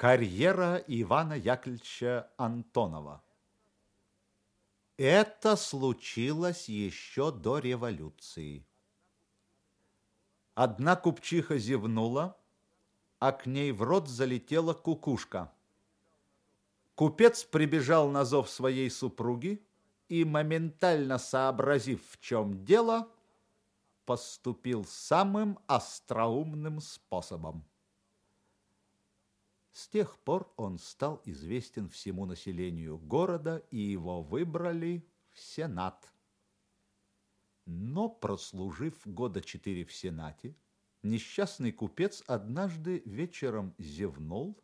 Карьера Ивана Яковлевича Антонова. Это случилось еще до революции. Одна купчиха зевнула, а к ней в рот залетела кукушка. Купец прибежал на зов своей супруги и, моментально сообразив, в чем дело, поступил самым остроумным способом. С тех пор он стал известен всему населению города, и его выбрали в Сенат. Но, прослужив года четыре в Сенате, несчастный купец однажды вечером зевнул,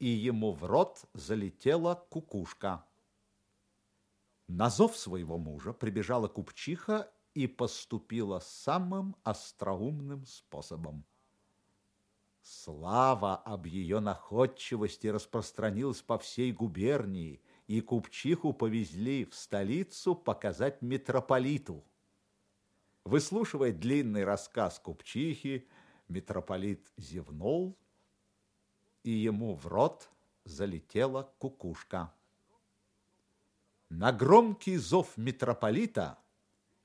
и ему в рот залетела кукушка. На зов своего мужа прибежала купчиха и поступила самым остроумным способом. Слава об ее находчивости распространилась по всей губернии, и купчиху повезли в столицу показать митрополиту. Выслушивая длинный рассказ купчихи, митрополит зевнул, и ему в рот залетела кукушка. На громкий зов митрополита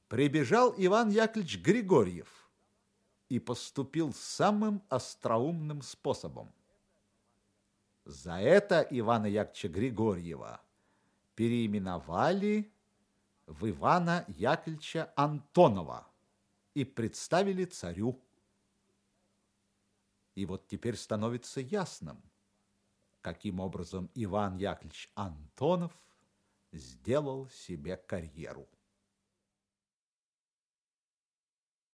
прибежал Иван Яковлевич Григорьев – и поступил самым остроумным способом. За это Ивана Яковлевича Григорьева переименовали в Ивана Яковлевича Антонова и представили царю. И вот теперь становится ясным, каким образом Иван Яковлевич Антонов сделал себе карьеру.